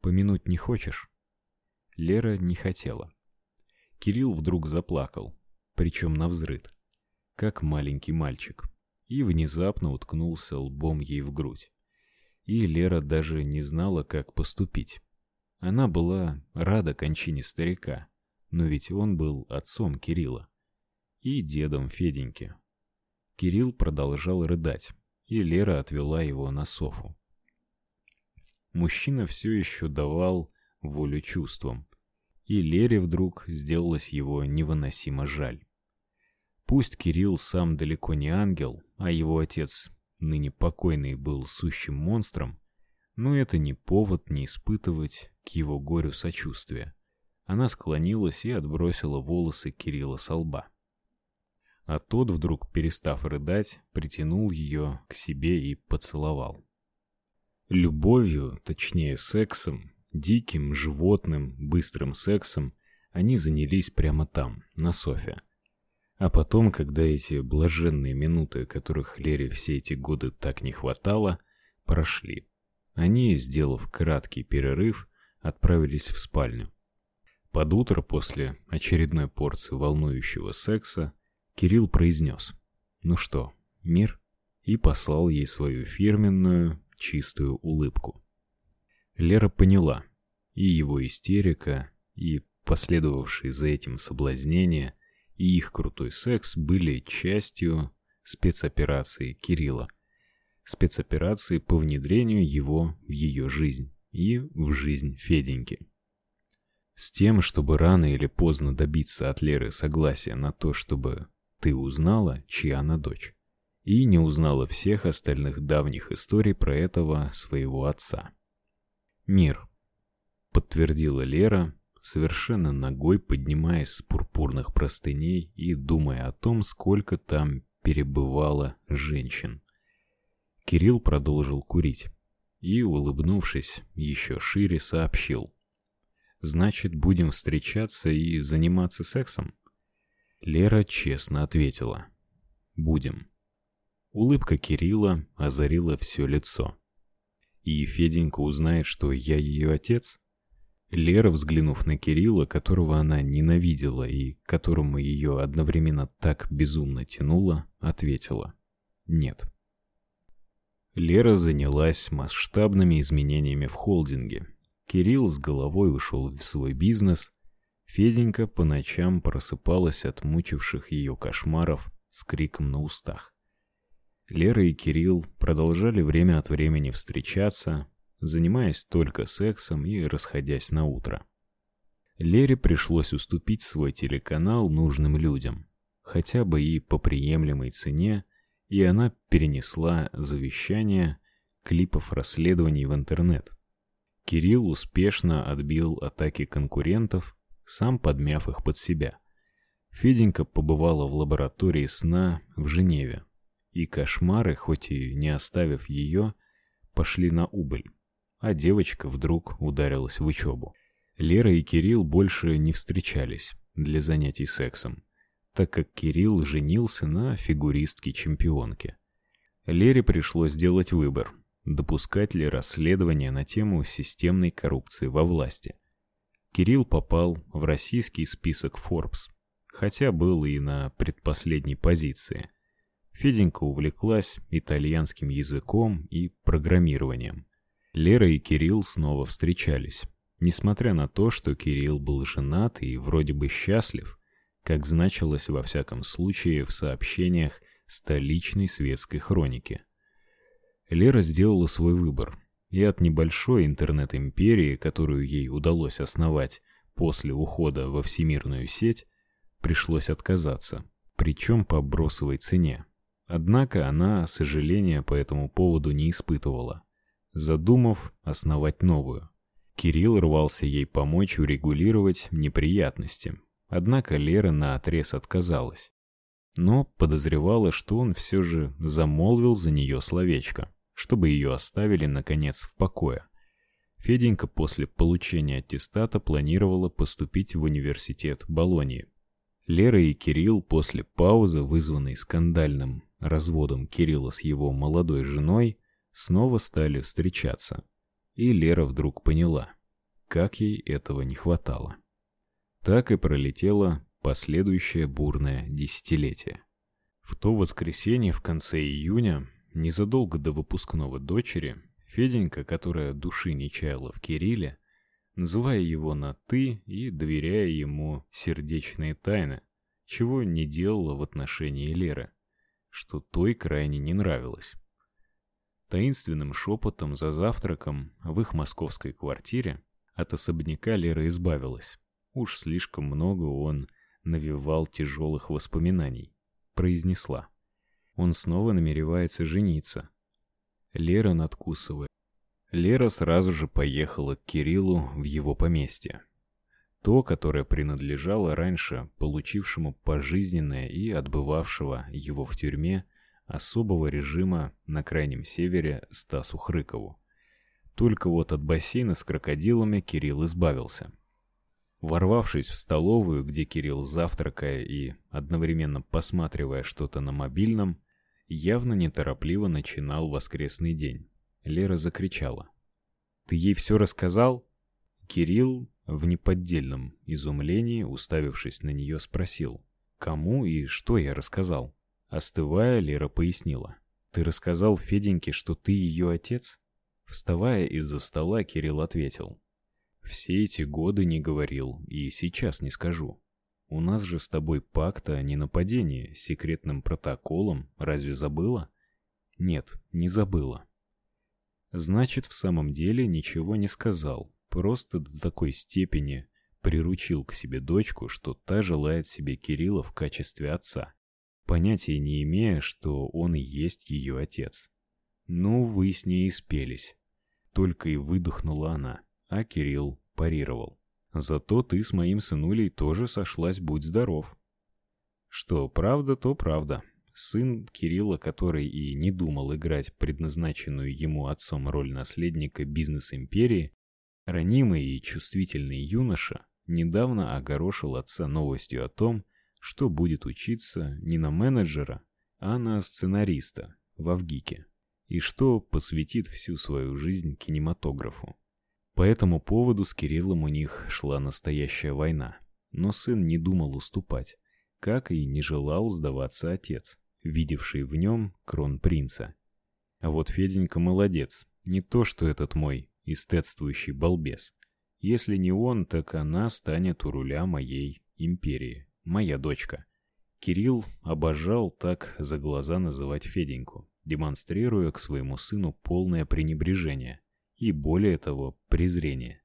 Помянуть не хочешь? Лера не хотела. Кирилл вдруг заплакал, причем навзрыд, как маленький мальчик, и внезапно уткнулся лбом ей в грудь. И Лера даже не знала, как поступить. Она была рада кончине старика, но ведь он был отцом Кирилла и дедом Феденьки. Кирилл продолжал рыдать, и Лера отвела его на софу. Мужчина все еще давал волю чувствам, и Лере вдруг сделалось его невыносимо жаль. Пусть Кирилл сам далеко не ангел, а его отец, ныне покойный, был сущим монстром, но это не повод не испытывать к его горю сочувствия. Она склонилась и отбросила волосы Кирилла с лба. А тот, вдруг перестав рыдать, притянул ее к себе и поцеловал. Любовью, точнее сексом, Диким, животным, быстрым сексом они занялись прямо там, на софе. А потом, когда эти блаженные минуты, которых Лере все эти годы так не хватало, прошли, они, сделав краткий перерыв, отправились в спальню. Под утро после очередной порции волнующего секса Кирилл произнес «Ну что, мир?» и послал ей свою фирменную чистую улыбку. Лера поняла, и его истерика, и последовавшие за этим соблазнения, и их крутой секс были частью спецоперации Кирилла. Спецоперации по внедрению его в ее жизнь и в жизнь Феденьки. С тем, чтобы рано или поздно добиться от Леры согласия на то, чтобы ты узнала, чья она дочь, и не узнала всех остальных давних историй про этого своего отца. Мир, подтвердила Лера, совершенно ногой поднимаясь с пурпурных простыней и думая о том, сколько там перебывало женщин. Кирилл продолжил курить и, улыбнувшись еще шире, сообщил: "Значит, будем встречаться и заниматься сексом?" Лера честно ответила: "Будем". Улыбка Кирилла озарила все лицо. И Феденька узнает, что я ее отец? Лера, взглянув на Кирилла, которого она ненавидела и которому ее одновременно так безумно тянуло, ответила: "Нет". Лера занялась масштабными изменениями в холдинге. Кирилл с головой ушел в свой бизнес. Феденька по ночам просыпалась от мучивших ее кошмаров с криком на устах. Лера и Кирилл продолжали время от времени встречаться, занимаясь только сексом и расходясь на утро. Лере пришлось уступить свой телеканал нужным людям, хотя бы и по приемлемой цене, и она перенесла завещание клипов расследований в интернет. Кирилл успешно отбил атаки конкурентов, сам подмяв их под себя. Феденька побывала в лаборатории сна в Женеве, и кошмары, хоть и не оставив ее, пошли на убыль, а девочка вдруг ударилась в учебу. Лера и Кирилл больше не встречались для занятий сексом, так как Кирилл женился на фигуристке-чемпионке. Лере пришлось сделать выбор: допускать ли расследование на тему системной коррупции во власти. Кирилл попал в российский список Forbes, хотя был и на предпоследней позиции. Феденька увлеклась итальянским языком и программированием. Лера и Кирилл снова встречались. Несмотря на то, что Кирилл был женат и вроде бы счастлив, как значилось во всяком случае в сообщениях столичной светской хроники. Лера сделала свой выбор, и от небольшой интернет-империи, которую ей удалось основать после ухода во всемирную сеть, пришлось отказаться, причем по бросовой цене. Однако она сожаления по этому поводу не испытывала, задумав основать новую. Кирилл рвался ей помочь урегулировать неприятности. Однако Лера наотрез отказалась. Но подозревала, что он все же замолвил за нее словечко, чтобы ее оставили наконец в покое. Феденька после получения аттестата планировала поступить в университет Болоньи. Лера и Кирилл после паузы, вызванной скандальным разводом Кирилла с его молодой женой, снова стали встречаться. И Лера вдруг поняла, как ей этого не хватало. Так и пролетело последующее бурное десятилетие. В то воскресенье в конце июня, незадолго до выпускного дочери, Феденька, которая души не чаяла в Кирилле, называя его на «ты» и доверяя ему сердечные тайны, чего не делала в отношении Леры, что той крайне не нравилось. Таинственным шепотом за завтраком в их московской квартире от особняка Лера избавилась. Уж слишком много он навевал тяжелых воспоминаний. Произнесла. Он снова намеревается жениться. Лера надкусывает. Лера сразу же поехала к Кириллу в его поместье. То, которое принадлежало раньше получившему пожизненное и отбывавшего его в тюрьме особого режима на крайнем севере Стасу Хрыкову. Только вот от бассейна с крокодилами Кирилл избавился. Ворвавшись в столовую, где Кирилл, завтракая и одновременно посматривая что-то на мобильном, явно неторопливо начинал воскресный день. Лера закричала. «Ты ей все рассказал?» Кирилл в неподдельном изумлении, уставившись на нее, спросил. «Кому и что я рассказал?» Остывая, Лера пояснила. «Ты рассказал Феденьке, что ты ее отец?» Вставая из-за стола, Кирилл ответил. «Все эти годы не говорил, и сейчас не скажу. У нас же с тобой пакт о ненападении с секретным протоколом, разве забыла?» «Нет, не забыла». Значит, в самом деле ничего не сказал, просто до такой степени приручил к себе дочку, что та желает себе Кирилла в качестве отца, понятия не имея, что он и есть ее отец. Ну, вы с ней и спелись. Только и выдохнула она, а Кирилл парировал. Зато ты с моим сынулей тоже сошлась, будь здоров. Что правда, то правда. Сын Кирилла, который и не думал играть предназначенную ему отцом роль наследника бизнес-империи, ранимый и чувствительный юноша, недавно огорошил отца новостью о том, что будет учиться не на менеджера, а на сценариста в Авгике и что посвятит всю свою жизнь кинематографу. По этому поводу с Кириллом у них шла настоящая война, но сын не думал уступать, как и не желал сдаваться отец, видевший в нем кронпринца. А вот Феденька молодец, не то что этот мой эстетствующий балбес. Если не он, так она станет у руля моей империи, моя дочка. Кирилл обожал так за глаза называть Феденьку демонстрируя к своему сыну полное пренебрежение и, более того, презрение.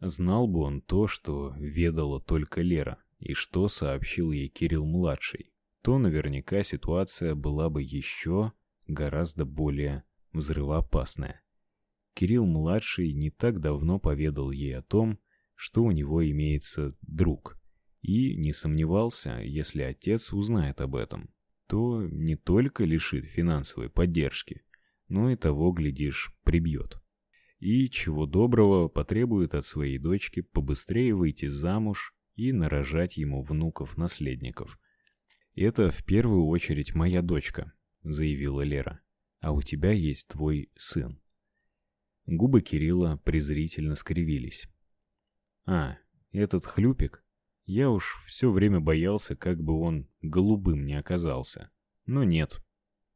Знал бы он то, что ведала только Лера, и что сообщил ей Кирилл-младший, то наверняка ситуация была бы еще гораздо более взрывоопасная. Кирилл-младший не так давно поведал ей о том, что у него имеется друг, и не сомневался, если отец узнает об этом, то не только лишит финансовой поддержки, но и того, глядишь, прибьет. И, чего доброго, потребует от своей дочки побыстрее выйти замуж и нарожать ему внуков-наследников. «Это в первую очередь моя дочка», — заявила Лера. «А у тебя есть твой сын». Губы Кирилла презрительно скривились. «А, этот хлюпик?» Я уж все время боялся, как бы он голубым не оказался. Но нет.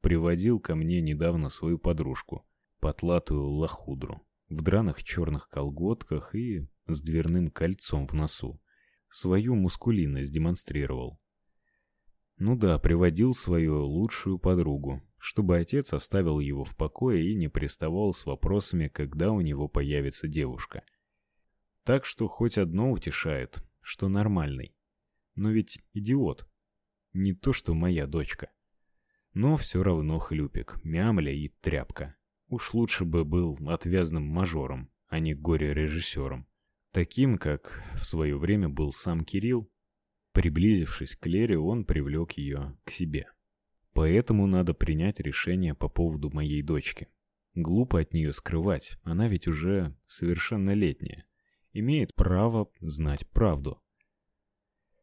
Приводил ко мне недавно свою подружку, потлатую лохудру, в драных черных колготках и с дверным кольцом в носу. Свою мускулинность демонстрировал. Ну да, приводил свою лучшую подругу, чтобы отец оставил его в покое и не приставал с вопросами, когда у него появится девушка. Так что хоть одно утешает, что нормальный. Но ведь идиот. Не то, что моя дочка. Но все равно хлюпик, мямля и тряпка. Уж лучше бы был отвязным мажором, а не горе-режиссером. Таким, как в свое время был сам Кирилл. Приблизившись к Лере, он привлек ее к себе. Поэтому надо принять решение по поводу моей дочки. Глупо от нее скрывать, она ведь уже совершеннолетняя имеет право знать правду.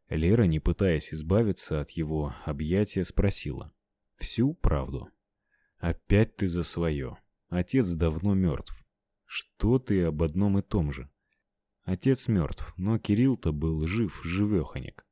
Лера, не пытаясь избавиться от его объятия, спросила. «Всю правду?» «Опять ты за свое. Отец давно мертв. Что ты об одном и том же?» Отец мертв, но Кирилл-то был жив, живеханек.